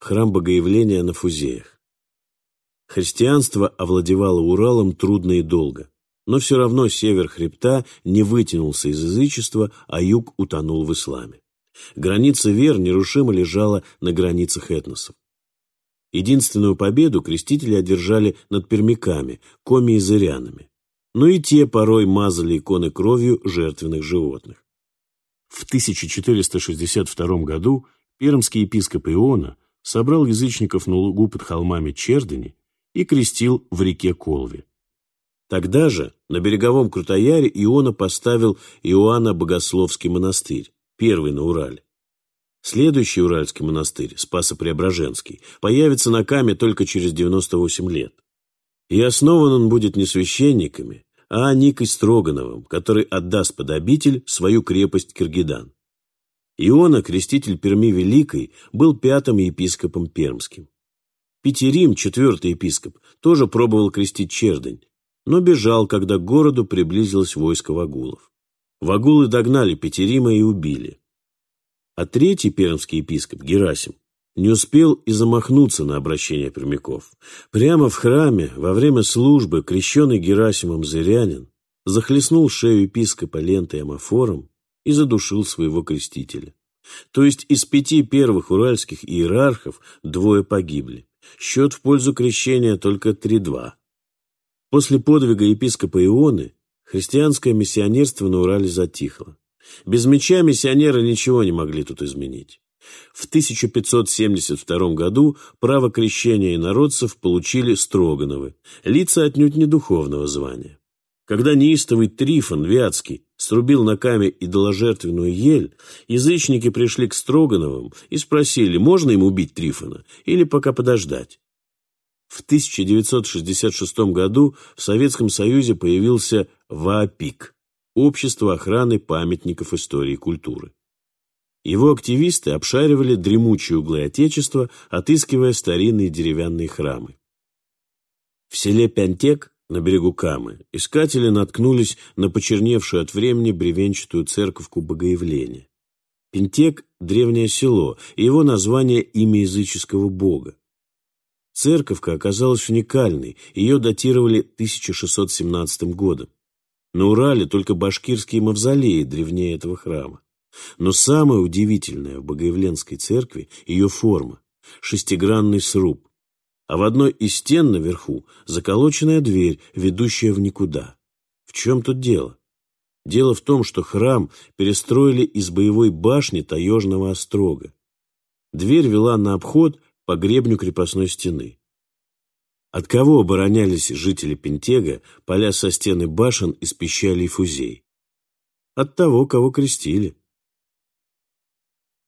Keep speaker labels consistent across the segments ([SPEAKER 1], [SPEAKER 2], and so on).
[SPEAKER 1] храм Богоявления на Фузеях. Христианство овладевало Уралом трудно и долго, но все равно север хребта не вытянулся из язычества, а юг утонул в исламе. Граница вер нерушимо лежала на границах этносов. Единственную победу крестители одержали над пермяками, коми и зырянами. Но и те порой мазали иконы кровью жертвенных животных. В 1462 году пермский епископ Иона собрал язычников на лугу под холмами Чердани и крестил в реке Колве. Тогда же на береговом Крутояре Иона поставил Иоанна Богословский монастырь, первый на Урале. Следующий Уральский монастырь, Спасо-Преображенский, появится на Каме только через 98 лет. И основан он будет не священниками, а Никой Строгановым, который отдаст под обитель свою крепость Киргидан. Иона, креститель Перми Великой, был пятым епископом пермским. Петерим, четвертый епископ, тоже пробовал крестить Чердень, но бежал, когда к городу приблизилось войско вагулов. Вагулы догнали Петерима и убили. А третий пермский епископ, Герасим, не успел и замахнуться на обращение прямиков. Прямо в храме, во время службы, крещенный Герасимом зырянин захлестнул шею епископа лентой амофором и задушил своего крестителя. То есть из пяти первых уральских иерархов двое погибли. Счет в пользу крещения только 3-2. После подвига епископа Ионы христианское миссионерство на Урале затихло. Без меча миссионеры ничего не могли тут изменить. В 1572 году право крещения инородцев получили Строгановы, лица отнюдь не духовного звания. Когда неистовый Трифон Вятский срубил на каме идоложертвенную ель, язычники пришли к Строгановым и спросили, можно им убить Трифона или пока подождать. В 1966 году в Советском Союзе появился ВАПИК – Общество охраны памятников истории и культуры. Его активисты обшаривали дремучие углы Отечества, отыскивая старинные деревянные храмы. В селе Пянтек на берегу Камы искатели наткнулись на почерневшую от времени бревенчатую церковку Богоявления. Пентек – древнее село, и его название – имя языческого бога. Церковка оказалась уникальной, ее датировали 1617 годом. На Урале только башкирские мавзолеи древнее этого храма. Но самое удивительное в Богоявленской церкви – ее форма – шестигранный сруб, а в одной из стен наверху заколоченная дверь, ведущая в никуда. В чем тут дело? Дело в том, что храм перестроили из боевой башни таежного острога. Дверь вела на обход по гребню крепостной стены. От кого оборонялись жители Пентега, поля со стены башен из пищали и фузей? От того, кого крестили.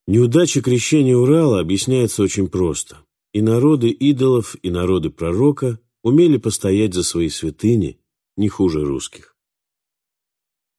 [SPEAKER 1] Неудача крещения Урала объясняется очень просто. И народы идолов, и народы пророка умели постоять за свои святыни не хуже русских.